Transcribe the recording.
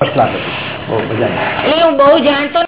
First class હતી. બહુ મજા એટલે હું બહુ જાણતો